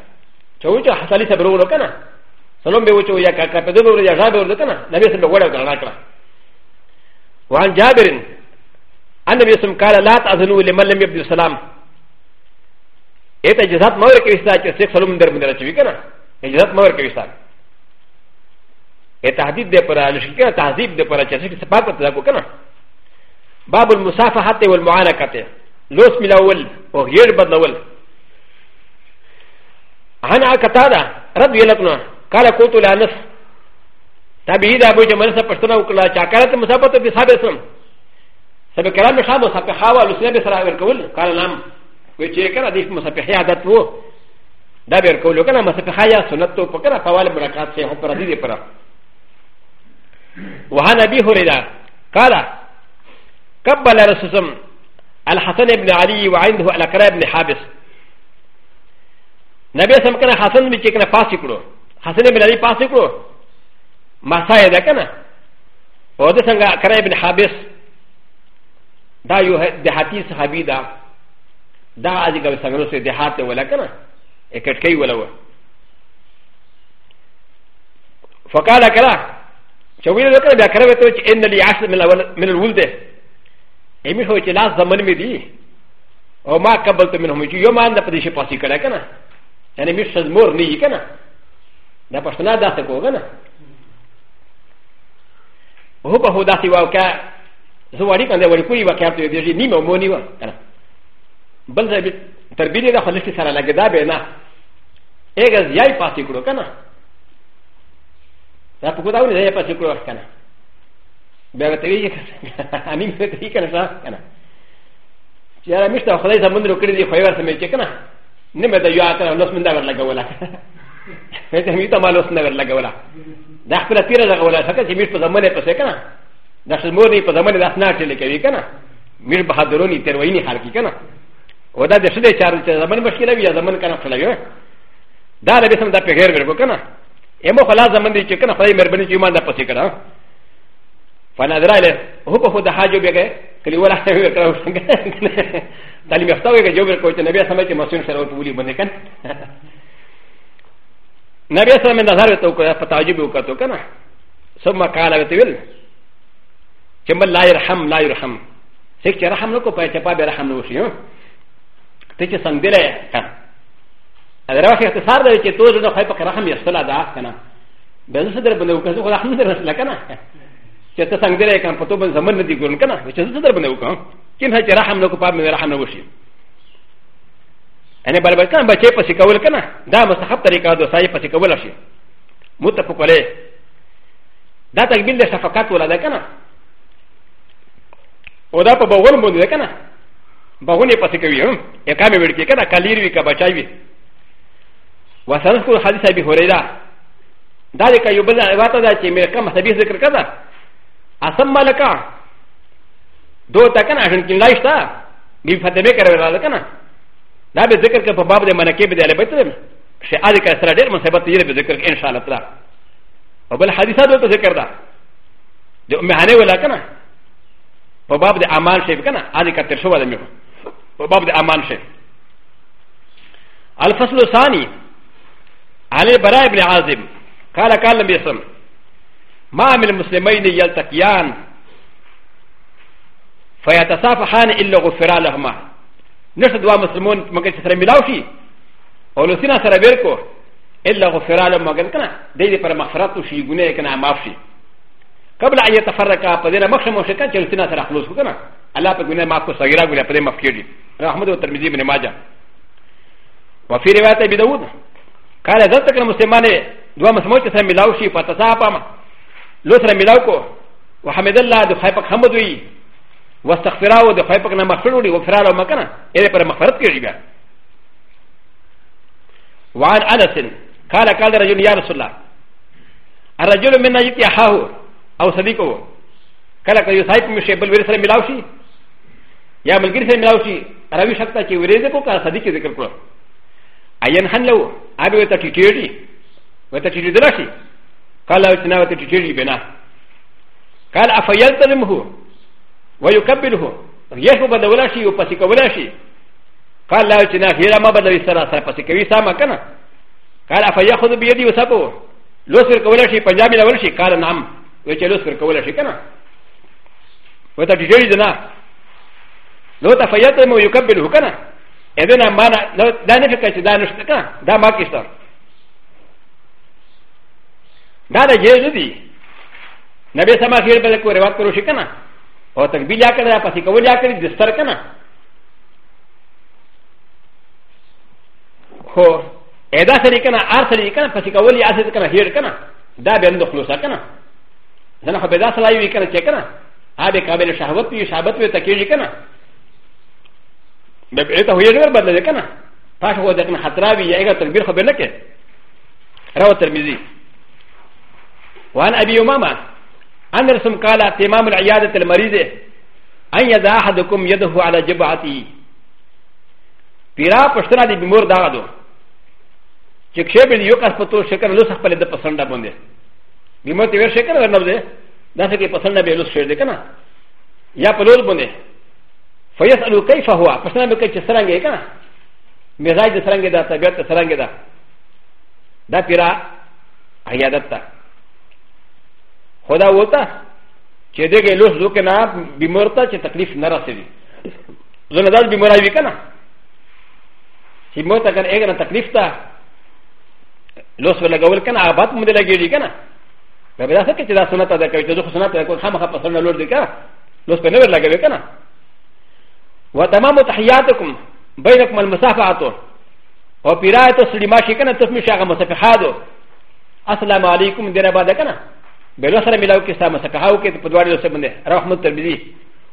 チョウチョハサリサブロウカナ。サロンベウチョウヤカカペドウヤザブルカナ。ナビスのワラカラカラ。ワンジャベリン。アンデビスムカララタアズノウレマルミブルサラム。エタジザマーケイサーチェセクサルムデルムデルチビカナ。エジザマーケイサー。エタハディデパラシキャタハディデパラチェセクサパタザコカナ。バブルムサファハテウルマラカテ。ロスミラウル、オヒルバナウル。انا كتادا رد يلتنا قال كوتو لانس تابعي دا ابو جمال سا پشتنا وکلا چاکارت مسابت بي ثابتم سبب كلام شام مصابحاوا لسنا بسرا ورکول قال نام وچه کرا دیف مصابحی عادت وو دا ورکولو کنا مصابحایا سنت تو پکنا فوال مراقات سے حب رضی دی پرا وهان ابي هريره قال قبل رسول الحسن بن علي وعنده الاقرب بن حابس なべさんからハサンビチキンパシクロ。ハサンビリパシクロ。マサイダカナ。おでさんがカレブンハビス。だよ、でハティスハビダ。だあじかさんのせいでハテウェラカナ。エケケウェラウェ。ファカラカラ。シャウィルカラカラベトチエンデリアスメルウルデ。エミホチラザマンミディ。おまかぶとみのみちよまんだパディシパシカラカナ。يعني مش سزمور نيجي كنا دا پښتنه داسې کوګه نه هو په هو داسې واو کا زه وړي کنه وړي کوي واقعیت دی چې نیمه مو نیوه کنه بل ځای تربیه د خلک سره لګدا به نه اګه ځای پاتې کړو کنه دا په کوتاونه ځای پاتې کړو کنه بیا به ته ویږي امین به ته ویږي کنه کنه چې را مشته خدای زمونږ کړی دی خو یې ورسمه چې کنه ن م د ي و ا ت ا لوس من دور لغولا هذا ميت ما لوس من دور لغولا دا خپل تیر لغولا څنګه چې میش په زمانه پسې کنه دا شمور نه په زمانه داس نه چلې کوي کنه میر بهادرونی تر ویني حال کې کنه ودا د شته چار چې زمانه مشکله وي زمانه کنه خپل وي دا د بسم د پیغیر ورکو کنه ایمو خلاص زمانه دي چې کنه خدای مهرباني چې ایمان د پسې کړه فنادرایله هو په خو د حاجو بګه كلي ولا حاجه كلام تعليم يفتوي كجوبر كويت النبي صلى الله عليه وسلم مسؤول شرعه بولي بنكن النبي صلى الله عليه وسلم نظر توكا فتعجب وكتو كنا ثم قال بتقول كما لا يرحم لا يرحم سيك رحم لكو باي تبا برحم نوشي تيجي سندله كان اگر واخه اختصار ده چې توزه د خپل رحم یې اصطلاح ده کنه به زه در بنو کزو خو رحم در رسل کنه چې ته څنګه درې کم په تو باندې زمن نه دی ګورن کنه چې زه در باندې وکم کین هچ رحم نو کو پام مې رحم نه وشي ان بل بل کنه بچي پسې کول کنه دا مستحب طریقه ده سای پسې کول شي متفق علی دا تکبیر د شفقت ولا ده کنه او دا په بغول باندې ده کنه بغونه پسې کوي هم یا کامې ورکی کنه کلیر وی کا بچای وی وسنذكر حديث ابي هريره ذلك يبلغ عباده ذات ملكه مصابيح ذكر كذا アサンマラカどうたかなあんきんらしたみファテメカララカナダビゼクルパパブでマナケビでアレベトルシアリカスラデルマセバティレビゼクルインシャラトラオブルハディサドとゼクルダでメハネウラカナパパブでアマンシェブカナアリカテシュワデミュパパブでアマンシェアルファスルサニアレバライブリアズムカラカラミスム ما من المسلمين يلتقيان فيتصافحان الا غفر لهما نشد دوا مسلمون مگر چې سره ملاو شي او لسینا سره بیر کو الا غفر لهما مگر کنه د دې پر مغفرت شي ګناه کنه معاف شي قبل ان يتفرقا په دې مخه مو شکه چې لسینا سره خلوص کنه الله په ګناه معاف کو صغیره ګناه پر معاف کړي احمد او ترمذی بن ماجه وفي روایت ابي داود قال ذات كان مسلمان دوا مسلمون چې سره ملاو شي فتصافحان لو سره ملاو کو وحمد الله د خای پک حمد وی واستغفرا او د خای پک نه مغفر وړي وفرا له مکنه اې پر مغفرت کیږي بیا وعن انس قال قال رجل يا رسول الله الرجل منا يتي حاه او صديقه قال قال يصاحب مشي بل ورث ملاو شي يا ملګری سره ملاو شي روي شکتا چې ورې دې کو کا صدیق ذکر کړو اين هن لو ابي وتا ټیټي وتا ټیټي درشي قال لا تناوت تجري بنا قال افيلتزمه ويكبره يشبه بدل ولا شيء وقاسك ولا شيء قال لا تناوت غير ما بدل السرعه قاسك ويسامى كنا قال افياخذ بيدي وسابه لوسر كولا شيء بنجامي ولا شيء قال نعم ويشلوسر كولا شيء كنا وتجري بنا لو تفيلتزمه ويكبره كنا اذن ما لا نفكر دا نشتكى دا ما كسر だだジェルディなべさまきればこれはころしかなおたびやかだパシカウジャーキリスターかなほえだせりかなアーセリかなパシカウジャーキリスターかなだべんどくろさかななのはべださらいかなチェかなあべかべるシャワピューシャワピュータキリかなべべたほえるばでかなパシャワザかなはたらびやがたびるはべなけらわたみずい وعن أبي أمامة أن رسم قال تمام العيادة المريض أن يدع أحدكم يده على جبعته پیرا پشتنا دی بیمور داغا دو چې کښې به یو کس په تو شکر لوس خپل د پسنده باندې بیمار ته ور شکر ورنو دی دا څه کې پسنده به لوس شوی دی کنه یا په لول باندې فیسالو کیف هو پسنده به کې څنګه کنه مزاج د څنګه دا طبیعت څنګه دا دا پیرا عیادت ته خدا وتا چې دغه لوس زو کنه بیمارته چې تکلیف نه رسېږي زنه داس بیماری وی کنه چې مو ته کنه اګه تکلیف ته لوس ولګول کنه هغه بات مونږ لګېږي کنه به دا څه چې دا سنت ده کوي چې خو سنت کوي خامخا په سنت لور دی کنه لوس په نور لګوي کنه وتمام تحياتكم بينكم المسافات وقراءة سليما شيكنا تسمي شاغا مسافحاتو السلام عليكم دير بعد كنا ب ل و س ر م ل ا و ك س ت ا م س ك ه و ك ت ب د و ا ر ي و س ب ن د ر ح م ت ا ل ب ي ي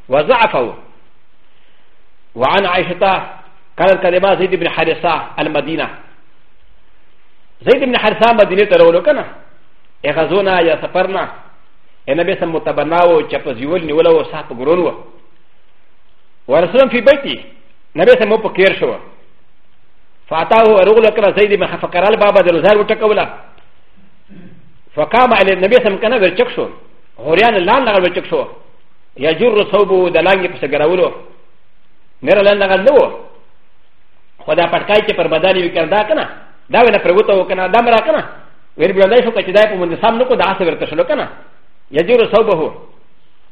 وزعفه وعن ع ا ش ت ا كانت كلمه زيد بن حارثه ا ل م د ي ن ة زيد بن حارثه م د ي ن ة رولو كنا اغازونا يا سفرنا انا بس متبناو شاطزيول نولو صاحب غرونو ورسلم في بيتي نبي سمو بكير شو فاتاه رغلو كنا زيد بن حفكرال بابا دلوزار وتكولا فقام على النبي سم كان بالشكشو هوريان اللان لغا بالشكشو يجر صوبه دلانجي بسجراولو نرى لان لغا نو خدا پتكاي پر بداني وكان دا كنا دا ونا پروتو وكنا دا مرا كنا وير بيان دايشو كچ داي پمن سام نو کو دا سر تشلو كنا يجر صوبه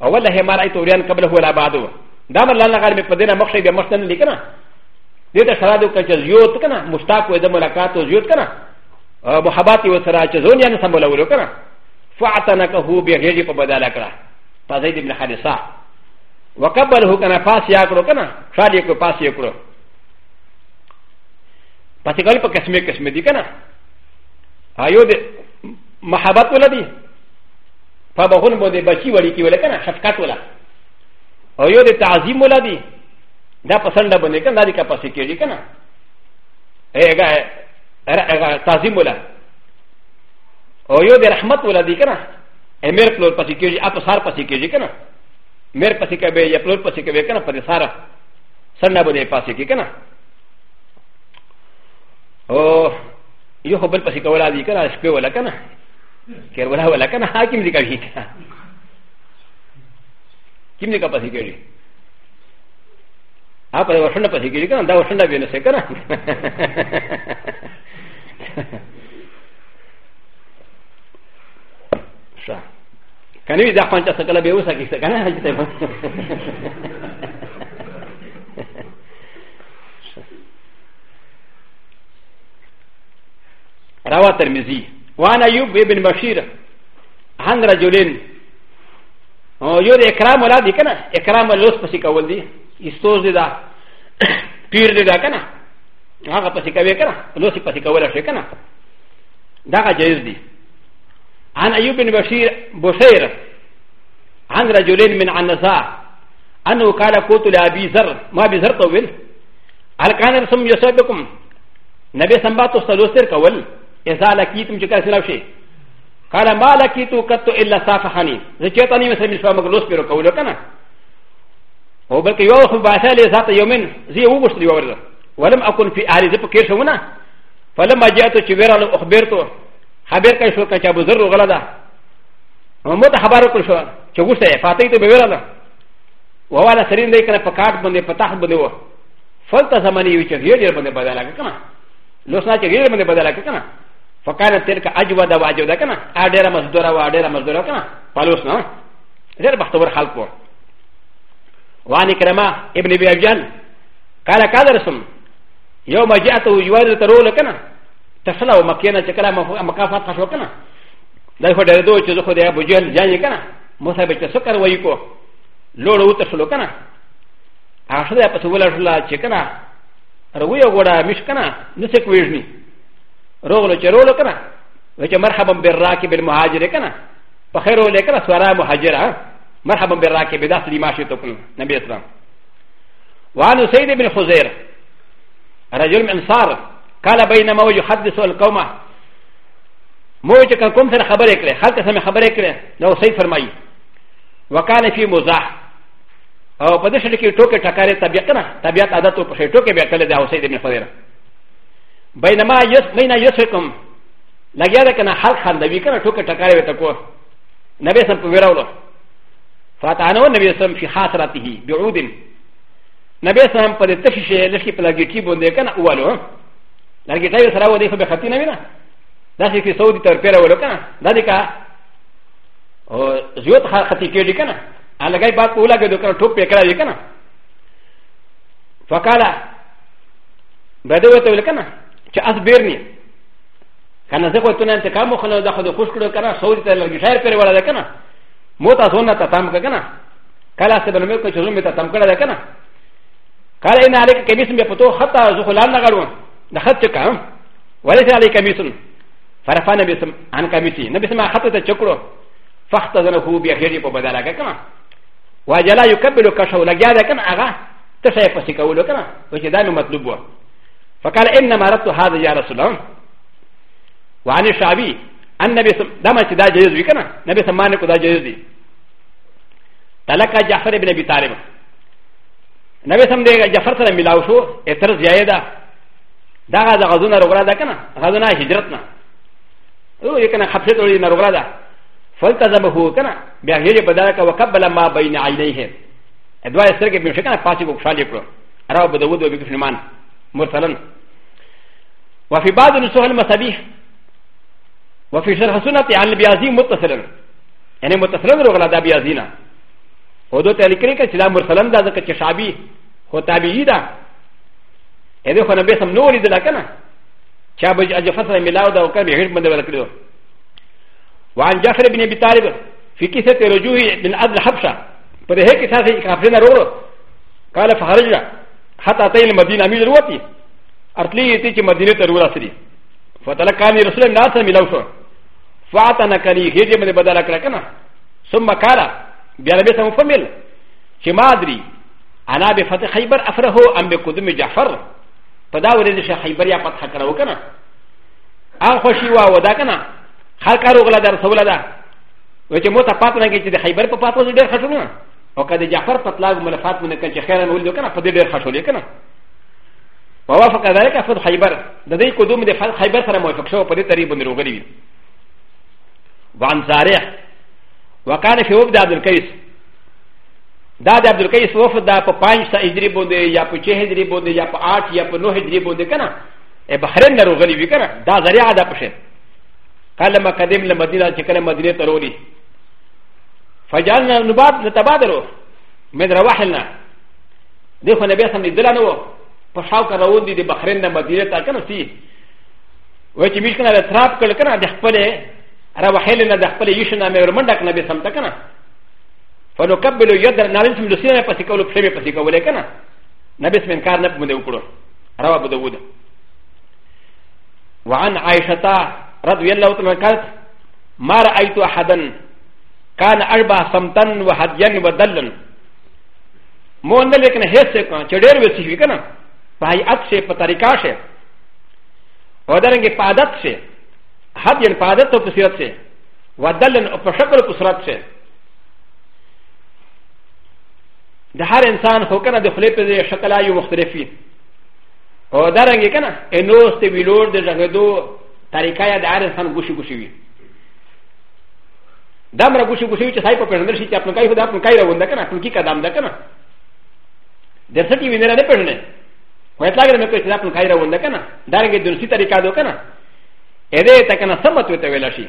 اول هي ما رايت هوريان قبل هو لا بعده دا مر لان لغا مي پدنا مخشي بمختن لكنا دته شرادو كچ زيوت كنا مشتاق و د ملاقات زيوت كنا محبات یو سره چې زون یې نه سمبولولو کنه فاعتنکه بغیر په بدل کړه فزید ابن حارثه وقبله کنه پاس یا کړو کنه شال یې کو پاس یې کړو پاتې ګل په قسمه قسمه دي کنه ایو دې محبت ولدي فبهون بده بچی وړي کې ولکنه شفقت ولا او یو دې تعظیم ولدي دا پسند باندې کنه دا دې کا پاسې کېږي کنه اے تعظیم ولا او یو د رحمت ولا دی کنه امیر پلور پسی کیږي اپ سار پسی کیږي کنه میر پسی کوي یا پلور پسی کوي کنه پر سارا سرنا باندې پاسی کی کنه او یو خپل پسی کولا دی کنه شپه ولا کنه کیر ولا ولا کنه حاکم دی کوي کیم دی کا پسی کیږي آپ ورشن پسی کیږي کنه دا ورشن به نه سي کنه شا كان يدا فانتا سكالا بيوسا كيسا كان هاي تايفا روى ترمزي وانا يوب ابن بشير عن رجلين یو د اکرام ولا دی کنه اکرام لوس پسې کول دی استوز دی دا پیر دی دا کنه هغه پسې کوي کنه نو سي پسې کولای شي کنه دا جایز دي عن ايوب بن بشير بشير عن رجلين من النساء انه قال قلت لابي ذر ما ابي ذر طويل هل كان رسم يسابكم نبي سمباتو سلوسر كول اذا لقيتم جكا سلاوشي قال ما لقيت قط الا صافحني زكيتني مثل مش فاهم لوس بيرو كولو كنا هو بك يوخ باسالي ذات يومين زي هو بشتري ورده ولم اكن في اهل ذي فكير شونا فلما جاءت شويرا اخبرته خبر كاي شو كاي ابو ذر غلدا ومت خبر كل شو شوسته فاتيت بويرا وهو على سرين ليك انا فكات بني فتح بني و فلت زماني يوجه غير بني بدلا كما لو سنا غير بني بدلا كما فكانت تلك اجود واجود كما ادرا مزدورا وادرا مزدورا كما فلوسنا غير بحتور خلقه وعن كرما ابن بيجان قال كذا رسم よまじゃと言われたろうなかな。たさらをまけなちゃからまかさかしょかな。だいほどどうちょこであぶじゃんじゃんかな。もさべちゃそからわいこ。ろろうたそろかな。あしらぱそわらしらちゃかな。あわよごらみしかな。なせくいに。ろうろちゃろうかな。わちゃまはばんべらきべもはじれかな。パヘロレカラスワラもはじら。まはばんべらきべだすりましとくん。なべさん。わのせいでべるほぜら。رجل من صار قال بينما هو يحدث القوم موجه كم سر خبر اكله خلق سمي خبر اكله نو سي فرمائي وكان في مزاح او پدش لکی ټوکې ټکارې طبيعت نه طبيعت عادت او پښې ټوکې بیا کله د حسین ابن فضیره بینما یس مینا یسکم لګیا ده کنه حل خندوی کنه ټوکې ټکارې وته کو نبی سم په ویراولو فاتانو نبی سم فی حاصلته بعودن なべさんパレテシシェレシピラギキボンデカナウワロラギタイサラウディフベハティナミナダシキソディタペラウロカダディカジュータハティケディカナアラガイバトウラゲドカナトペカラディカナファカラバデウトウルカナチアスベルニカナゼコトナンテカモハナダハドフスクルカナソディタラギシャペラウラデカナモタゾナタタムカカナカラセブルメコチュズメタタムカラデカナ قال ان عليك كميس بفتو حتى زخلان نغرون دخلت كام وليس عليك كميس فرفانا بسم عن كميسي نبسم حتى تشكره فاختزنه بأخيري ببدالا كما وجلا يكبل كشو لجادا كما اغا تسعي فسيكولو كما وشدان مطلوب فقال انما اردت هذا يا رسول الله وعن الشعبي ان نبي سم دما شدا جيزوي كما نبي سمانك دا جيزوي تلقى جعفر بن ابي طالب なべさんでジャファーサーミラウシュエタズヤエダダガザガズナログラダカナガズナヒジラトナウユカナハプセトリナログラダファルタザムホーカナビアヘリバダカワカバラマバイナアイネヘエドワイステケビシカナパシブクシャリプロアラブドウドウビクシュマンムサランワフィバドのソハルマサビワフィシャハスナティアンビアズィムトセランエネムトセランログラダビアズィナ و دو تلكري كتلا مرسلم دا زكا شابي هو تابعي دا اذا كنا بسم نوري دا كنا شاب اجفتنا ملاو دا وكان بحيث من دا ولكريو وعن جعفر بن ابي طالب في كيسة رجوعه من أرض الحبشة فهي كيسة كافرين رورو قال فخرجنا حتى أتينا المدينة أمير الوطي أرتلي يتيجي مدينة رورا سري فتلقاني رسول الله صلى الله عليه وسلم فاتنا كني هيجي من بدلا كنا ثم قال بیا ربی ته مفمل چې ما ادري انا به فتح خیبر افره ام به قدوم جعفر په دا ورځ چې خیبر یا فتح کړو کنه هغه خوشي وا ودا کنه خلک راغله در رسول الله و چې مو ته پات نه کې چې د خیبر په پاتو ډېر خښونه او کله جعفر په طلاق ملفات مونږ کړي چې خیرن ولدو کنه په دې ډېر خښولې کنه ووافق ذلك فتح خيبر لدي قدوم فتح خيبر سره موافق شو په دې طریق باندې روغلي وي وعن زارع وكان شعوب دا عبد القيس دا دا عبد القيس وفد دا پا پانچ سا اجری بونده یا پا چه اجری بونده یا پا آٹھ یا پا نوح اجری بونده کنا ای بحرین نرو غلی بی کنا دا ذریعہ دا پشه قال لما قدم لمدینه چکل مدینه ترولی فجعلنا نبات نتبادلو من رواحلنا دیکھو نبی اسلام دی دلانو پشاو کا روان دی دی بحرین نمدینه تا کنا سی ویچی میش کنا رتراب کل کنا دی خپل ر و ح ل ن ا د خ ب ل ي ش ن ا م ي ر م ن د ك ن ب ي س م ت ك ن ا فلو كبلو يدر نالنس من لسينا فسيكولو بشمي فسيكو ولكنا نبس من كار نب مدو كرو روى بدوود وعن عائشة رضي الله عنها قالت ما رأيت أحدا كان أربع سمتا وهديا ودلا مو ان لكن هسكا تدير وسيكنا فهي أكشي فتركاشي ودرنجي فادتشي حد ين فادت و بصيرت سي ودلن و بشكل و بصيرت سي د هر انسان خو کنه د خلی په شکل یو مختلفي او دارنګه کنه انوس ته ویلور د جګدو طریقه یا د هر انسان ګوشي ګوشي وي دا مره ګوشي ګوشي وي چې سای په پیژندل شي چې خپل کای خدا خپل کای راوند کنه خپل کی قدم ده کنه درڅ کی وینره نه پیژنه خو اتلاګره مې کوي چې خپل کای راوند کنه دارنګه د نسی طریقه دو کنه ا ل ي ت ك ن ا سمت و ت و ل ش ي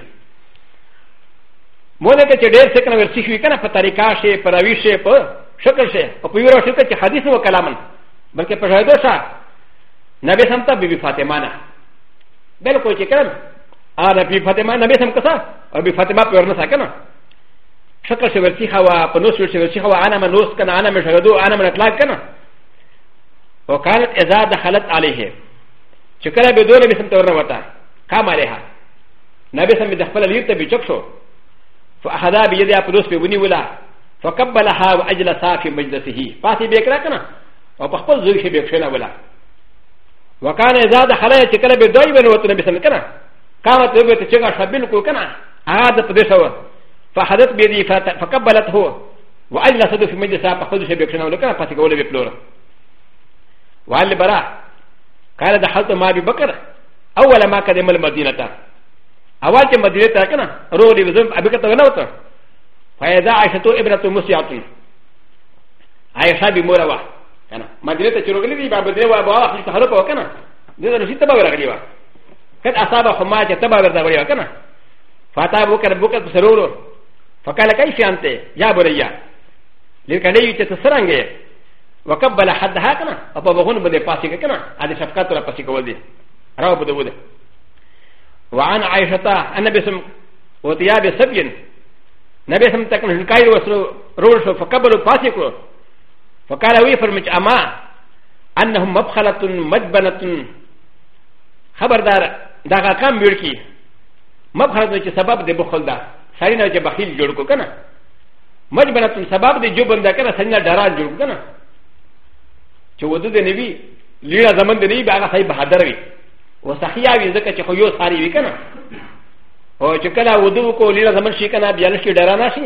م و ل ك ت دير سكن و ر س ي ش و ي ك ن ا ف ت ر ي ك ا ش ي ف ر ا و ي ش ي ف شكل ش ي ف ي و ر ش ي ك ت حديث و كلاما بل ك ف ش ا د و ش ا نبي سمتا ببي فاتمانا بل كو كلام ا ن ب ي فاتما نبي سمكسا و بي فاتما بيرنا سكنا شكل ش و ر س ي ح و ا فنوس و ش و ر س ي ح و ا انا من نوس كنا انا من شغدو انا من اطلاق كنا وكانت اذا دخلت عليه شكرا بدون بسمتا ورنا وطا كما لها نبي سمي دخل ليرتا بيشكشو فأخذها بيدها بدوس بيبني ولا فقبلها وأجلسها في مجلسه فاتي بيكراكنا وبخبط زوجه بيكشنا ولا وكان إذا دخل يتكلم بدايما وتنبي سمي كنا كانت تبي تشجع شابين كل كنا هذا تدسوا فحدث بيدي فقبلته وأجلسته في مجلسها فخذ بيكشنا ولا كنا فاتي قوله بيبلورا وقال لبراء قال دخلت مع أبي بكر アワラマカデマルマディナタアワチマディナタカナローリウズムアビカタワナタファイザーアシャトエブラトムシアトンアイシャビモラワマディナタチュログリバブデワバーシタハロコカナデザルシタバラリワカタサバホマジャタバラザワリワカナファタボカボカセロロファカラカイシアンテヤブレヤリカネユチェスランゲ وكبل حد هكذا وبابا هون بدي فاسيكا كنا هذا شفقات ولا فاسيكا ولدي رواه ابو داود وعن عائشة أن بسم وثياب سبي نبي سم تكن الكاير وسر رول فقبلوا فاسقوا فقال وي فرمج أما أنهم مبخلة مجبنة خبردار دغه کم ویل کی مبخره د سبب د بخل دا سړی نه چې بخیل جوړ کو کنه مجبره سبب د جو بندا کنه سړی نه ډاران جوړ کنه چې ودو د نبی لیړه زمند نه وي هغه صحیح بهادر وي و سخیا وی زکه چې خو یو ساری وی کنه او چې کله ودو کو لیلا زمن شي کنه بیا نشي ډرا نشي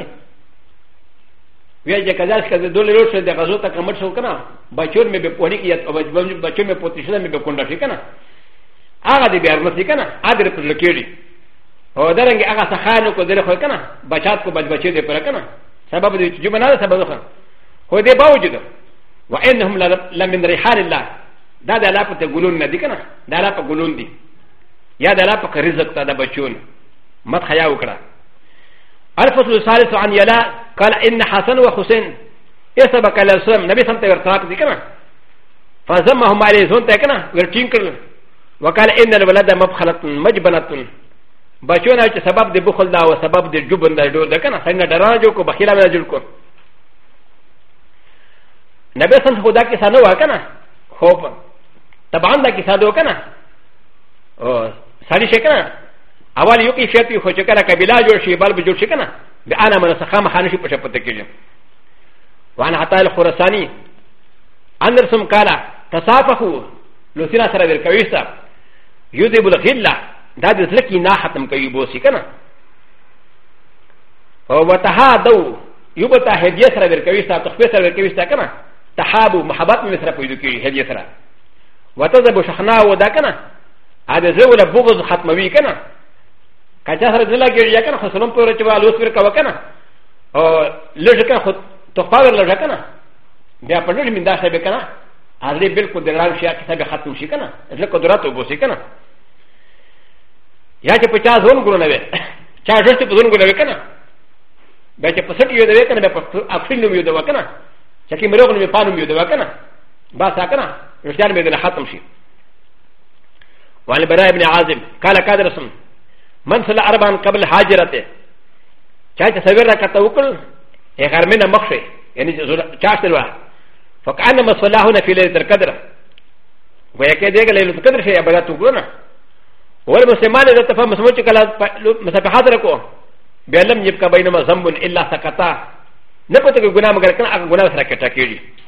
وی چې کدا چې کدا دوله روشه د غزو ته کمټ شو کنه بچور مې به پونی کیت او بچو مې پوتې شنه مې به کونډه شي کنه هغه دې بیار نسی کنه ادر پر لکېړي او درنګ هغه سخانو کو دره خو کنه بچات کو بچ بچي دې پر کنه سبب دې چې جمعه نه سبب خو خو دې باوجود وانهم لم من ريحان الله だだらぱてごろんなでかなだらぱごろんでやだらぱかりざくただばちゅんまたはやおからアルファスサリスアンヤラカラエンハサンはホセンエサバカラサムナビサンテガタクディカナファザマハマリゾンテカナウェルチンクルワカラエンダルバラダマフハラトンマジバナトンバチュナチサバブデブホルダーはサバブデジュブンダルドルデカナサンダラジョコバヒラメラジュコナビサンホダケサノワカナホープン طبعا دا کیسه دو کنه او سړی شي کنه اول یو کې شپې خو چې کنه قبیله جوړ شي بل به جوړ شي کنه به انا من سخا مخانه شي په شپته کې وان عطا الخرساني اندرسم قال تصافحوا لوثنا سره ورکويستا يذيب الغله دا د زړه کې نه ختم کوي بوسي کنه او وتحادوا يبتا هديه سره ورکويستا تخفي سره ورکويستا کنه تحابو محبت مې سره پیدا کوي هديه سره وتذهب شحنا ودكنا هذا زول بغض ختموي كنا كتاثر زلك يا كنا خصلهم بورتش والوسفر كوكنا او لجكا خد تفاور لجكنا بیا په لږ من دا شی به کنه هغه بالکل د روان شي کتاب ختم شي کنه ځکه قدرت وبوسي کنه یا چې په چا ځون ګرونه وي چا ځست په ځون ګرونه وي کنه بیا چې په سټ یو دی کنه په اکسین نوم یو دی کنه چې کی مرغ نوم یې پانوم یو دی کنه バサカナ、ウシャメでハトムシ。ワンバライブのアズム、カラカダルソン、マンサラアバン、カブルハジラテ、チャイタセベラカタウクル、エハメナマクシェ、エニチャステラ、ファカナマサラウナフィレルカダラ、ウェケデガレルカダシェ、アバラトグナ。ولا مسلمان اذا تفهم مسلمان كلا مسافحات لكو بيلم يبقى بينما ذنب الا سكتا نبتك غنى مغرقنا غنى سكتا كيجي